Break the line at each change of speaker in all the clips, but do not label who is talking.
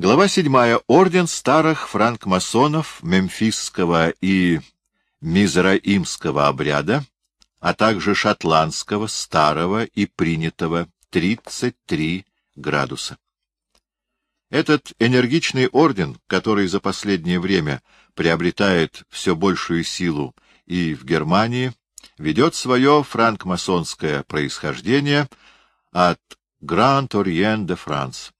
Глава 7. Орден старых франкмасонов мемфисского и мизраимского обряда, а также шотландского, старого и принятого 33 градуса. Этот энергичный орден, который за последнее время приобретает все большую силу и в Германии, ведет свое франкмасонское происхождение от Гранд Ориен де Франс.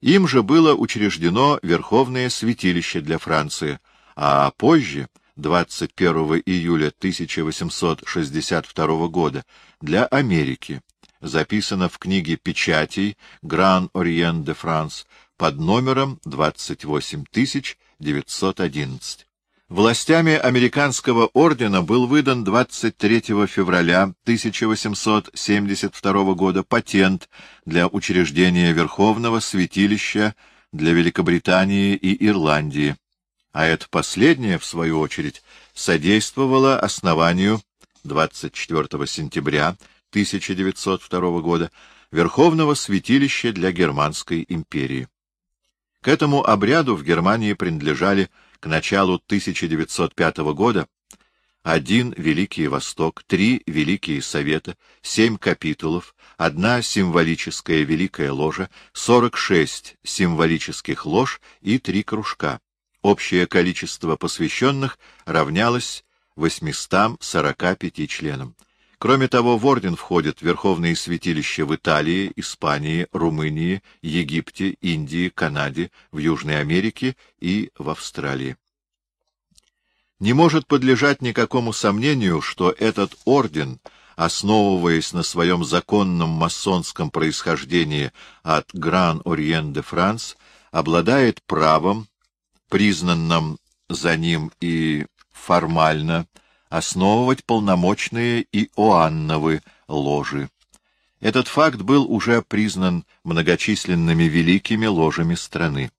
Им же было учреждено Верховное святилище для Франции, а позже, 21 июля 1862 года, для Америки, записано в книге печатей Гран Ориен де Франс под номером 28911. Властями американского ордена был выдан 23 февраля 1872 года патент для учреждения Верховного святилища для Великобритании и Ирландии, а это последнее, в свою очередь, содействовало основанию 24 сентября 1902 года Верховного святилища для Германской империи. К этому обряду в Германии принадлежали к началу 1905 года один Великий Восток, три Великие Советы, семь капитулов, одна символическая Великая Ложа, сорок шесть символических лож и три кружка. Общее количество посвященных равнялось 845 членам. Кроме того, в орден входят верховные святилища в Италии, Испании, Румынии, Египте, Индии, Канаде, в Южной Америке и в Австралии. Не может подлежать никакому сомнению, что этот орден, основываясь на своем законном масонском происхождении от Гран-Ориен-де-Франс, обладает правом, признанным за ним и формально, основывать полномочные Иоанновы ложи. Этот факт был уже признан многочисленными великими ложами страны.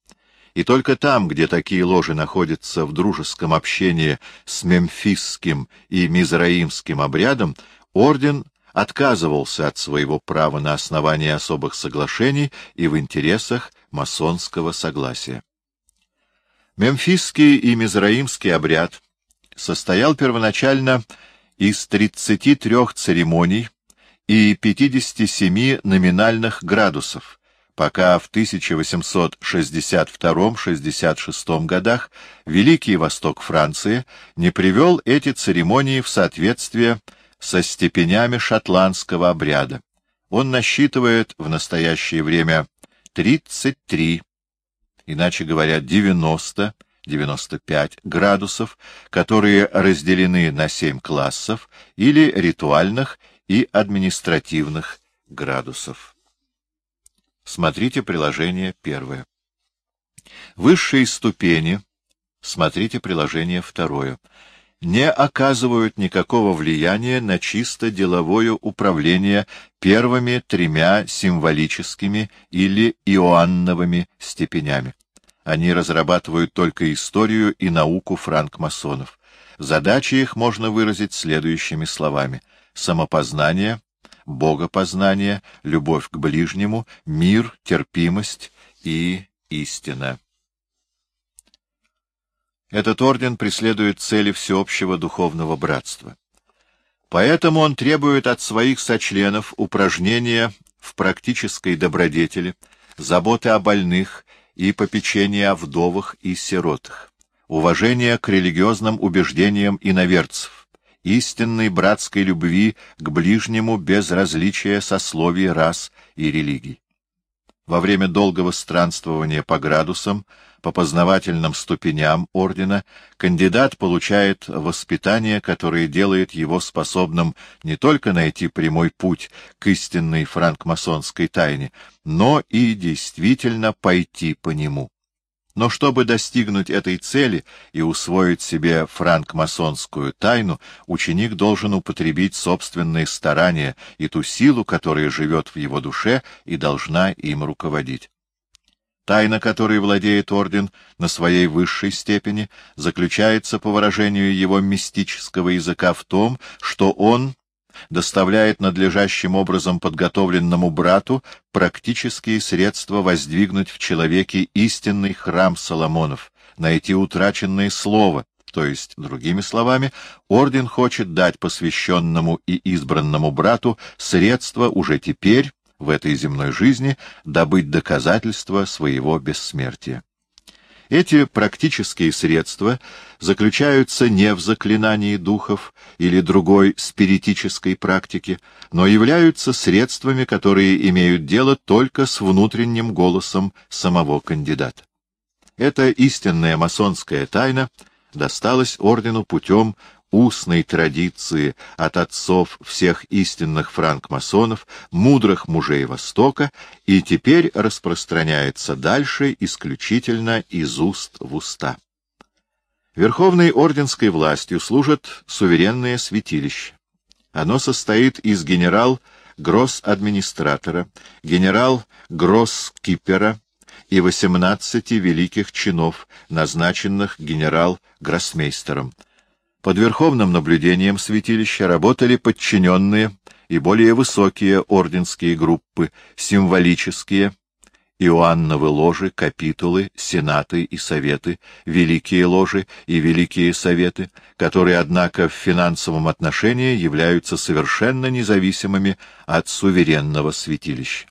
И только там, где такие ложи находятся в дружеском общении с мемфисским и мизраимским обрядом, орден отказывался от своего права на основании особых соглашений и в интересах масонского согласия. Мемфисский и мизраимский обряд состоял первоначально из 33 церемоний и 57 номинальных градусов, пока в 1862-66 годах Великий Восток Франции не привел эти церемонии в соответствие со степенями шотландского обряда. Он насчитывает в настоящее время 33, иначе говоря, 90 95 градусов, которые разделены на 7 классов или ритуальных и административных градусов. Смотрите приложение первое. Высшие ступени, смотрите приложение второе, не оказывают никакого влияния на чисто деловое управление первыми тремя символическими или иоанновыми степенями. Они разрабатывают только историю и науку франкмасонов. Задачи их можно выразить следующими словами. Самопознание, богопознание, любовь к ближнему, мир, терпимость и истина. Этот орден преследует цели всеобщего духовного братства. Поэтому он требует от своих сочленов упражнения в практической добродетели, заботы о больных и попечение о вдовах и сиротах, уважение к религиозным убеждениям иноверцев, истинной братской любви к ближнему без различия сословий, рас и религий. Во время долгого странствования по градусам, по познавательным ступеням ордена, кандидат получает воспитание, которое делает его способным не только найти прямой путь к истинной франкмасонской тайне, но и действительно пойти по нему. Но чтобы достигнуть этой цели и усвоить себе франкмасонскую тайну, ученик должен употребить собственные старания и ту силу, которая живет в его душе и должна им руководить. Тайна, которой владеет орден на своей высшей степени, заключается, по выражению его мистического языка, в том, что он доставляет надлежащим образом подготовленному брату практические средства воздвигнуть в человеке истинный храм Соломонов, найти утраченное слово, то есть, другими словами, орден хочет дать посвященному и избранному брату средства уже теперь, в этой земной жизни, добыть доказательства своего бессмертия. Эти практические средства заключаются не в заклинании духов или другой спиритической практике, но являются средствами, которые имеют дело только с внутренним голосом самого кандидата. Эта истинная масонская тайна досталась ордену путем устной традиции от отцов всех истинных франкмасонов, мудрых мужей Востока, и теперь распространяется дальше исключительно из уст в уста. Верховной орденской властью служат суверенное святилище. Оно состоит из генерал-гросс-администратора, генерал-гросс-кипера и 18 великих чинов, назначенных генерал-гроссмейстером, под верховным наблюдением святилища работали подчиненные и более высокие орденские группы, символические, Иоанновы ложи, капитулы, сенаты и советы, великие ложи и великие советы, которые, однако, в финансовом отношении являются совершенно независимыми от суверенного святилища.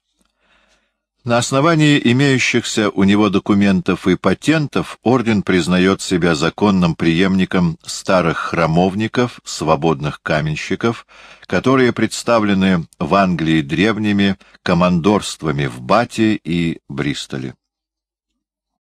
На основании имеющихся у него документов и патентов орден признает себя законным преемником старых храмовников, свободных каменщиков, которые представлены в Англии древними командорствами в Бате и Бристоле.